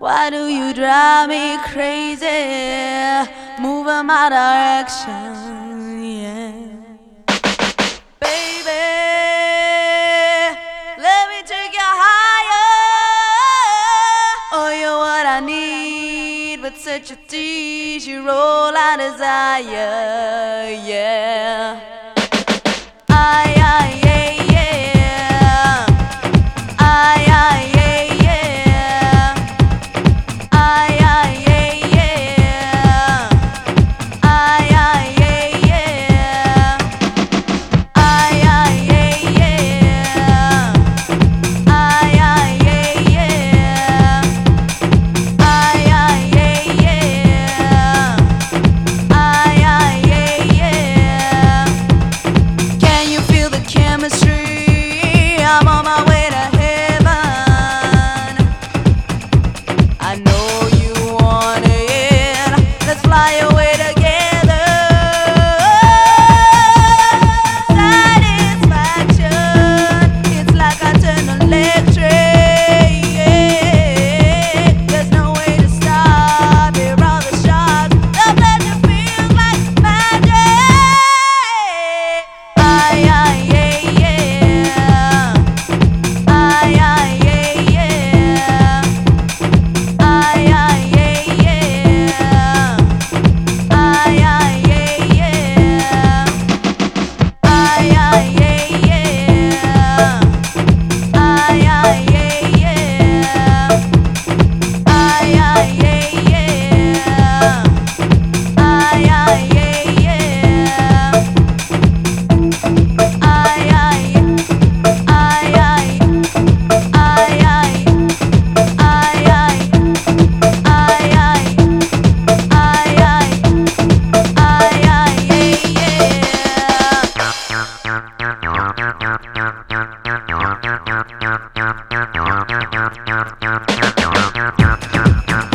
Why do you drive me crazy? Move in my direction, yeah. Baby, let me take you higher. Oh, you're what I need, but such a tease, you roll I desire, yeah. Yeah.